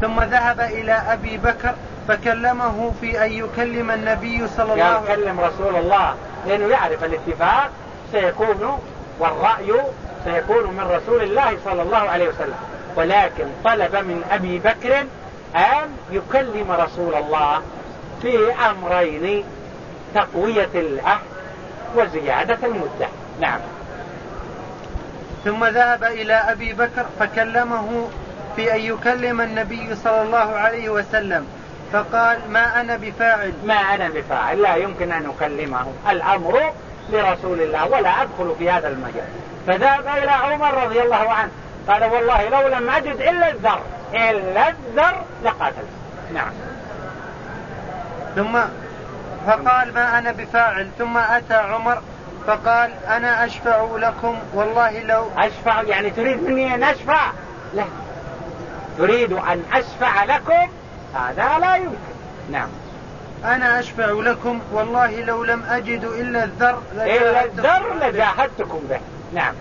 ثم ذهب إلى أبي بكر فكلمه في أن يكلم النبي صلى الله عليه وسلم يكلم رسول الله لأنه يعرف الاتفاق سيكون والرأي سيكون من رسول الله صلى الله عليه وسلم. ولكن طلب من أبي بكر أن يكلم رسول الله في أمرين تقوية العهد وزيادة المدة. نعم. ثم ذهب إلى أبي بكر فكلمه في أن يكلم النبي صلى الله عليه وسلم فقال ما أنا بفاعل. ما أنا بفاعل لا يمكن أن أكلمه. الأمر لرسول الله ولا أدخل في هذا المجال. فذهب إلى عمر رضي الله عنه قال والله لو لم أجد إلا الذر إلا الذر لقاتل. نعم. ثم فقال ما أنا بفاعل. ثم أتى عمر فقال أنا أشفع لكم والله لو أشفع؟ يعني تريد مني أن أشفع؟ لا. تريد أن أشفع لكم هذا لا يمكن. نعم. أنا أشفع لكم والله لو لم أجد إلا الذر إلا الذر لجاهدتكم به. نعم.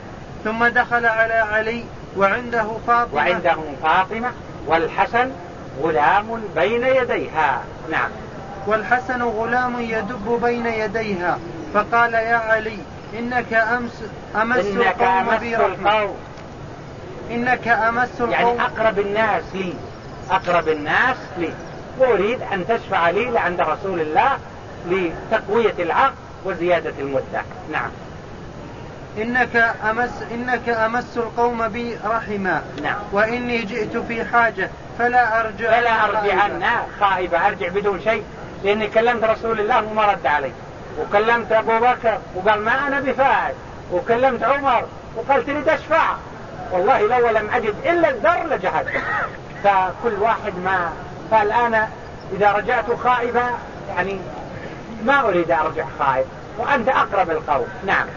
ثم دخل على علي وعنده فاطمة. وعنده فاطمة والحسن غلام بين يديها. نعم. والحسن غلام يدب بين يديها فقال يا علي إنك أمس أمس إنك القوم القوم. إنك أمس القوم. يعني أقرب الناس لي. أقرب النس لي. وأريد أن تشفع لي لعند رسول الله لتقوية العقل وزيادة المدة. نعم. إنك أمس إنك أمس القوم بي رحما. نعم. وإني جئت في حاجة فلا أرجع فلا أرجعن خائبة. أرجع بدون شيء. لأني كلمت رسول الله وما رد علي. وكلمت أبو بكر وقال ما أنا بفاعل. وكلمت عمر وقال تريد أشفع والله لو لم أجد إلا الذر لجهد فكل واحد ما فالآن إذا رجعت خائبا يعني ما أريد أرجع خائب وأنت أقرب القوم. نعم.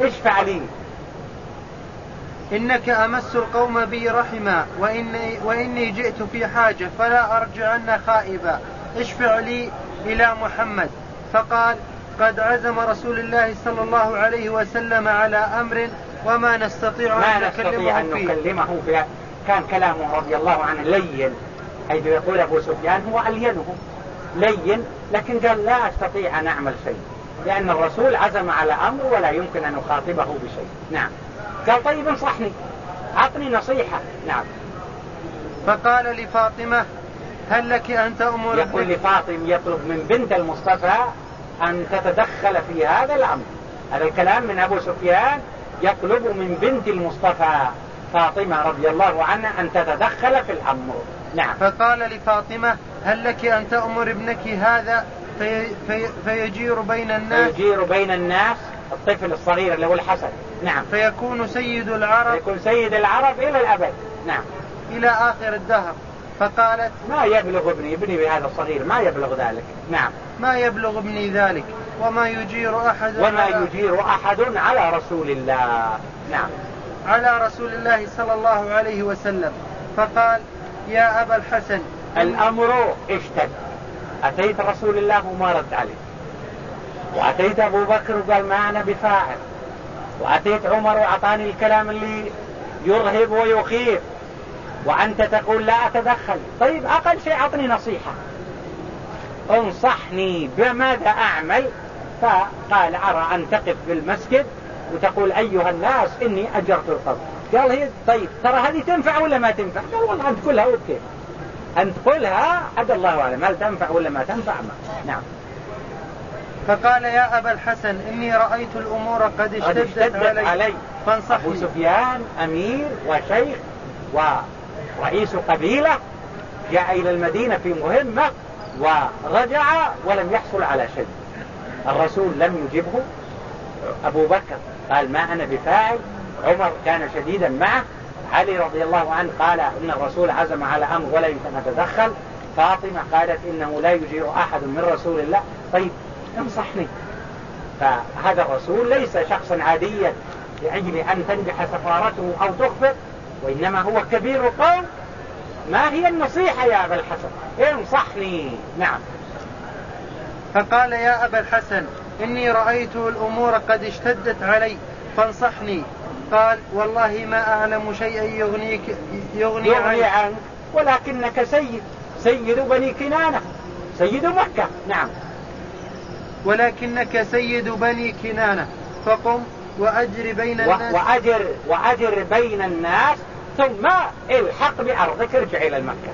اشفع لي إنك أمس القوم بي رحما وإني, وإني جئت في حاجة فلا أرجعن خائبا. اشفع لي إلى محمد. فقال قد عزم رسول الله صلى الله عليه وسلم على أمر وما نستطيع ما أن نستطيع أن نكلمه فيه كان كلامه رضي الله عنه لين حيث يقول أبو سفيان هو ألينه. لين لكن قال لا أستطيع أن أعمل شيء لأن الرسول عزم على أمر ولا يمكن أن أخاطبه بشيء. نعم. قال طيب انصحني. أعطني نصيحة. نعم. فقال لفاطمة هل لك أن تأمر يقول لفاطم يطلب من بنت المصطفى أن تتدخل في هذا الأمر. هذا الكلام من أبو سفيان يطلب من بنت المصطفى فاطمة رضي الله عنها أن تتدخل في الأمر. نعم. فقال لفاطمة هل لك أن تأمر ابنك هذا؟ في في فيجير بين الناس. فيجير بين الناس الطفل الصغير اللي هو الحسن. نعم. فيكون سيد العرب. يكون سيد العرب إلى الأبد. نعم. إلى آخر الدهر. فقالت ما يبلغ ابني ابني بهذا الصغير ما يبلغ ذلك. نعم. ما يبلغ ابني ذلك وما يجير أحد وما على يجير أحد على رسول الله. نعم. على رسول الله صلى الله عليه وسلم. فقال يا أبا الحسن الأمر اشتد. أتيت رسول الله وما رد عليه. وأتيت أبو بكر وقال ما أنا بفاعل. وأتيت عمر وأعطاني الكلام اللي يرهب ويخيف. وأنت تقول لا أتدخل. طيب أقل شيء أعطني نصيحة. انصحني بماذا أعمل؟ فقال أرى أن تقف في المسجد وتقول أيها الناس إني أجرت القبر. قال هي طيب ترى هذه تنفع ولا ما تنفع؟ قال والله أنت قلها وكيف أنت قلها عد الله أعلم هل تنفع ولا ما تنفع؟ ما. نعم. فقال يا أبا الحسن إني رأيت الأمور قد اشتدت, اشتدت علي, علي. فانصحني. أبو سفيان أمير وشيخ ورئيس قبيلة جاء إلى المدينة في مهمة ورجع ولم يحصل على شيء. الرسول لم يجبه. أبو بكر قال ما أنا بفاعل. عمر كان شديدا معه. علي رضي الله عنه قال إن الرسول عزم على أمر ولا يمكن أن أتدخل. فاطمة قالت إنه لا يجير أحد من رسول الله. طيب انصحني. فهذا الرسول ليس شخصا عاديا لأجل أن تنجح سفارته أو تخفر وإنما هو كبير القوم ما هي النصيحة يا أبا الحسن؟ انصحني. نعم. فقال يا أبا الحسن إني رأيت الأمور قد اشتدت علي فانصحني. قال والله ما أعلم شيئا يغنيك يغني, يغني عنك. ولكنك سيد سيد بني كنانة سيد مكة. نعم. ولكنك سيد بني كنانة فقم وأجر بين الناس. وأجر, وأجر بين الناس ثم الحق بأرضك ارجع إلى المكة.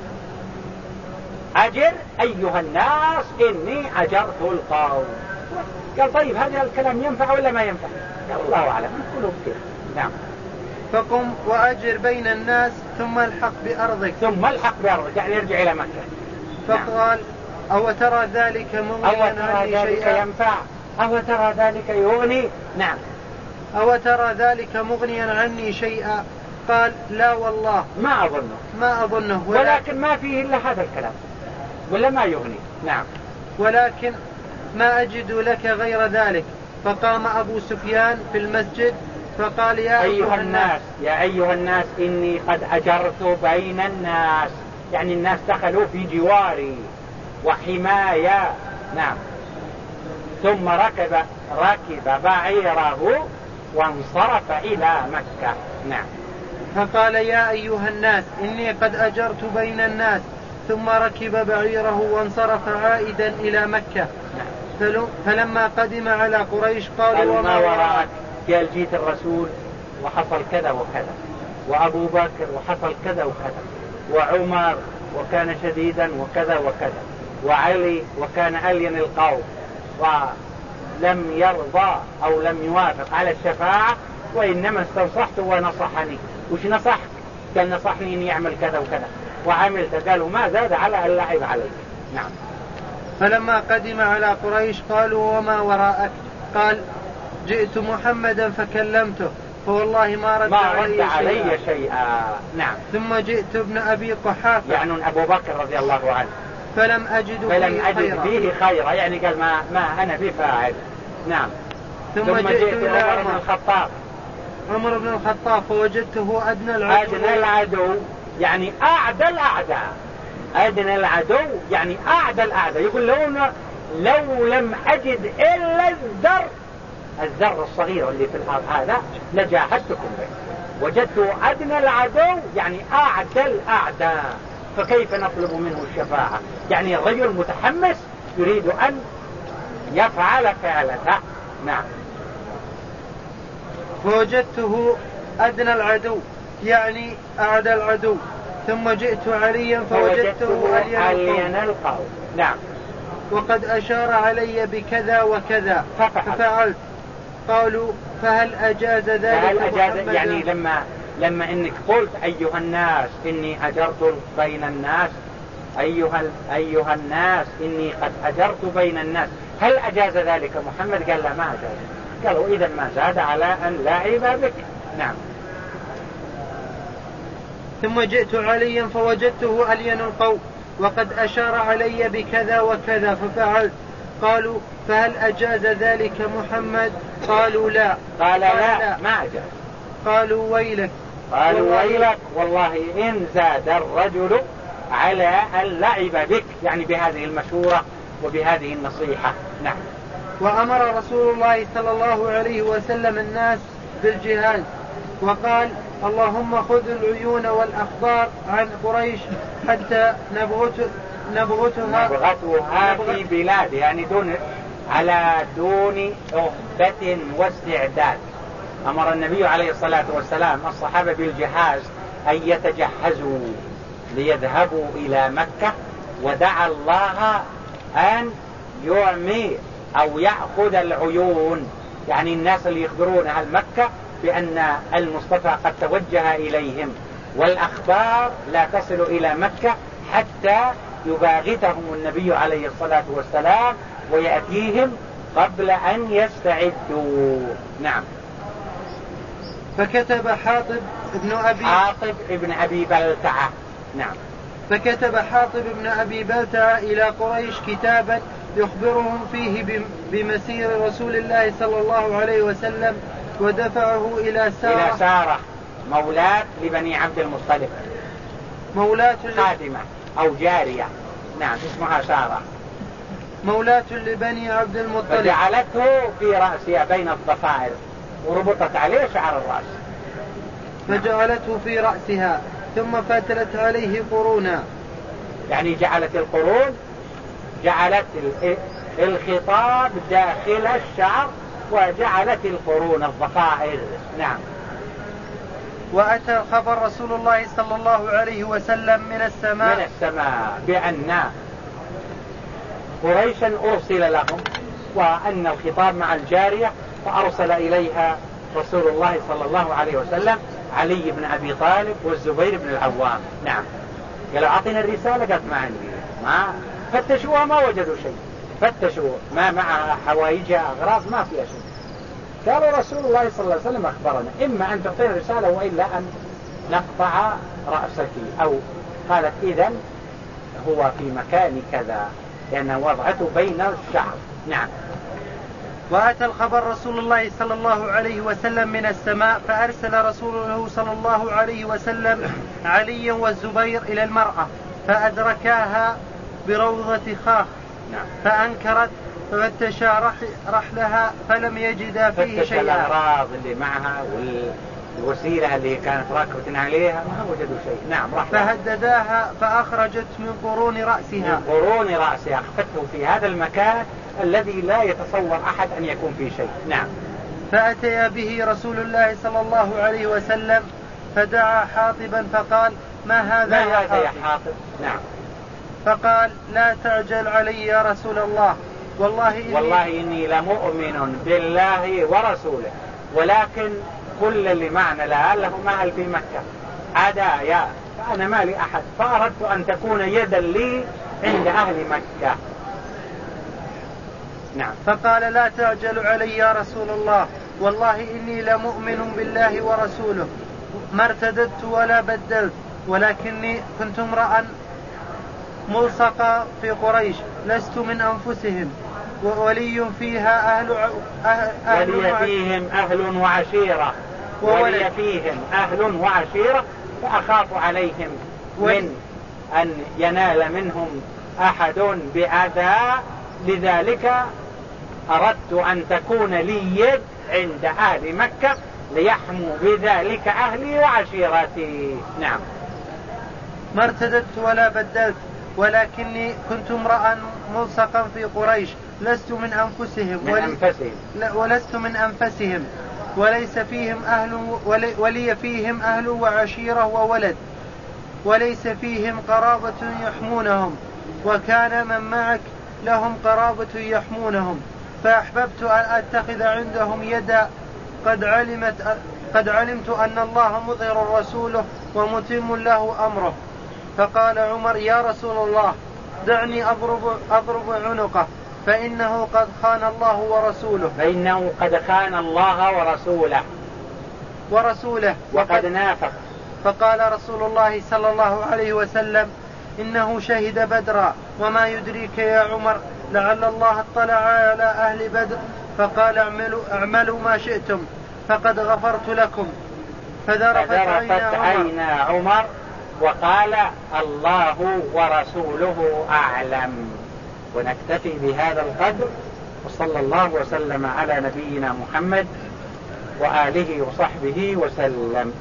أجر أيها الناس إني أجرت القوم. قال طيب هذا الكلام ينفع ولا ما ينفع؟ قال الله أعلم. كله كثير نعم. فقم وأجر بين الناس ثم الحق بأرضك. ثم الحق بأرضك يعني ارجع إلى مكة. فقال نعم. أو ترى ذلك مغنيا عني شيئا؟ ينفع؟ أو ترى ذلك يغني؟ نعم. أو ترى ذلك مغنيا عني شيئا؟ قال لا والله ما أظنه. ما أظنه ولكن ما فيه إلا هذا الكلام. ولا ما يغني. نعم. ولكن ما أجد لك غير ذلك. فقام أبو سفيان في المسجد فقال يا أيها الناس يا أيها الناس إني قد أجرت بين الناس. يعني الناس دخلوا في جواري وحماية. نعم. ثم ركب ركب بعيره وانصرف إلى مكة. نعم. فقال يا أيها الناس إني قد أجرت بين الناس ثم ركب بعيره وانصرف عائدا إلى مكة. فلما قدم على قريش قالوا وما وراءك؟ قال جيت الرسول وحصل كذا وكذا وأبو بكر وحصل كذا وكذا وعمر وكان شديدا وكذا وكذا وعلي وكان ألين القوم ولم يرضى أو لم يوافق على الشفاعة وإنما استنصحت ونصحني. وش نصح؟ قال نصحني أن يعمل كذا وكذا. وعملت قالوا ما زاد على أن لعب عليك. نعم. فلما قدم على قريش قالوا وما وراءك؟ قال جئت محمدا فكلمته فوالله ما رد, ما رد علي شيئا. شيئا. نعم. ثم جئت ابن أبي قحافة. يعني أبو بكر رضي الله عنه. فلم أجد فلم فيه أجد خيرا. فيه خيرا. يعني قال ما, ما أنا بفاعل نعم. ثم, ثم جئت, جئت إلى عمر بن الخطاب. عمر بن الخطاب فوجدته أدنى العدو. أدنى العدو. يعني أعدى الأعداء. أدنى العدو يعني أعدى الأعداء. يقول لو لو لم أجد إلا الذر الذر الصغير اللي في الأرض هذا لجاهدتكم به. وجدت أدنى العدو يعني أعدى الأعداء. فكيف نطلب منه الشفاعة؟ يعني الرجل متحمس يريد أن يفعل فعلته. نعم. فوجدته أدنى العدو يعني أعدى العدو. ثم جئت عليا فوجدته ألين القوم. نعم. وقد أشار علي بكذا وكذا. ففعلت. قالوا فهل أجاز ذلك فهل أجاز يعني لما لما إنك قلت أيها الناس إني أجرت بين الناس. أيها أيها الناس إني قد أجرت بين الناس. هل أجاز ذلك محمد؟ قال لا ما أجاز. قالوا اذا ما زاد على أن لعب بك. نعم. ثم جئت عليا فوجدته ألين القوم وقد أشار علي بكذا وكذا ففعلت. قالوا فهل أجاز ذلك محمد؟ قالوا لا. قال لا, لا. ما أجاز. قالوا ويلك. قالوا ويلك والله إن زاد الرجل على اللعب بك. يعني بهذه المشورة وبهذه النصيحة. نعم. وأمر رسول الله صلى الله عليه وسلم الناس بالجهاد وقال اللهم خذ العيون والأخبار عن قريش حتى نبغت نبغتها نبغتها في بلاد يعني دون على دون أهبة واستعداد. أمر النبي عليه الصلاة والسلام الصحابة بالجهاز أن يتجهزوا ليذهبوا إلى مكة ودعا الله أن يعمي أو يأخذ العيون. يعني الناس اللي يخبرون أهل مكة بأن المصطفى قد توجه إليهم. والأخبار لا تصل إلى مكة حتى يباغتهم النبي عليه الصلاة والسلام ويأتيهم قبل أن يستعدوا. نعم. فكتب حاطب ابن أبي حاطب ابن أبي بلتعة. نعم. فكتب حاطب ابن أبي بلتعة إلى قريش كتابا يخبرهم فيه بمسير رسول الله صلى الله عليه وسلم ودفعه إلى سارة. إلى سارة مولاة لبني عبد المطلب. مولاة خادمة أو جارية. نعم اسمها سارة. مولاة لبني عبد المطلب. فجعلته في رأسها بين الضفائر وربطت عليه شعر الرأس. فجعلته في رأسها ثم فتلت عليه قرونا. يعني جعلت القرون جعلت الخطاب داخل الشعر وجعلت القرون الضفائر. نعم. وأتى خبر رسول الله صلى الله عليه وسلم من السماء. من السماء بأن قريشا أرسل لهم وأن الخطاب مع الجارية فأرسل إليها رسول الله صلى الله عليه وسلم علي بن أبي طالب والزبير بن العوام. نعم. قالوا أعطينا الرسالة. قالت ما عندي. ما فتشوها ما وجدوا شيء. فتشوا ما معها حوائجها أغراض ما فيها شيء. قالوا رسول الله صلى الله عليه وسلم أخبرنا إما أن تعطينا رسالة وإلا أن نقطع رأسك أو قالت إذا هو في مكان كذا لأن وضعته بين الشعر. نعم. وأتى الخبر رسول الله صلى الله عليه وسلم من السماء فأرسل رسوله صلى الله عليه وسلم عليا والزبير إلى المرأة فأدركاها بروضة خاخ. نعم. فأنكرت ففتشا رحلها فلم يجدا فيه شيئا. الأغراض اللي معها والوسيلة اللي كانت راكبة عليها ما وجدوا شيء. نعم راح فهدداها فأخرجت من قرون رأسها. من قرون رأسها أخفته في هذا المكان الذي لا يتصور أحد أن يكون فيه شيء. نعم. فأتي به رسول الله صلى الله عليه وسلم فدعا حاطبا فقال ما هذا ما يا هذا يا حاطب؟ نعم. فقال لا تعجل علي يا رسول الله. والله إني والله إني لمؤمن بالله ورسوله. ولكن كل اللي معنا لا لهم أهل في مكة. عدا يا فأنا ما لي أحد. فأردت أن تكون يدا لي عند أهل مكة. نعم. فقال لا تعجل علي يا رسول الله. والله إني لمؤمن بالله ورسوله. ما ارتددت ولا بدلت. ولكني كنت امرأ ملصقا في قريش لست من أنفسهم ولي فيها أهل أهل ولي فيهم أهل وعشيرة. ولي فيهم أهل وعشيرة فأخاف عليهم من أن ينال منهم أحد بأذى. لذلك أردت أن تكون لي يد عند أهل مكة ليحموا بذلك أهلي وعشيرتي نعم. ما ارتدت ولا بدلت. ولكني كنت امرأ ملصقا في قريش لست من أنفسهم من ولي أنفسهم. ولست من أنفسهم. وليس فيهم أهل ولي, ولي فيهم أهل وعشيرة وولد. وليس فيهم قرابة يحمونهم. وكان من معك لهم قرابة يحمونهم. فأحببت أن أتخذ عندهم يدا. قد علمت قد علمت أن الله مظهر رسوله ومتم له أمره. فقال عمر يا رسول الله دعني أضرب, أضرب عنقه فإنه قد خان الله ورسوله. فإنه قد خان الله ورسوله. ورسوله. وقد نافق. فقال رسول الله صلى الله عليه وسلم إنه شهد بدرا وما يدريك يا عمر لعل الله اطلع على أهل بدر فقال اعملوا, اعملوا ما شئتم فقد غفرت لكم. فذرفت, فذرفت عين عمر. وقال الله ورسوله أعلم. ونكتفي بهذا القدر وصلى الله وسلم على نبينا محمد وآله وصحبه وسلم.